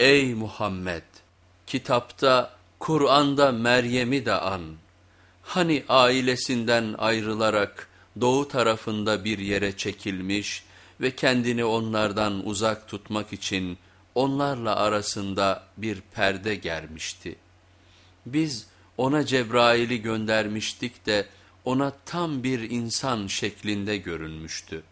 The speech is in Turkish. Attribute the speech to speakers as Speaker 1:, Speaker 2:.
Speaker 1: Ey Muhammed! Kitapta, Kur'an'da Meryem'i de an. Hani ailesinden ayrılarak doğu tarafında bir yere çekilmiş ve kendini onlardan uzak tutmak için onlarla arasında bir perde germişti. Biz ona Cebrail'i göndermiştik de ona tam bir insan şeklinde görünmüştü.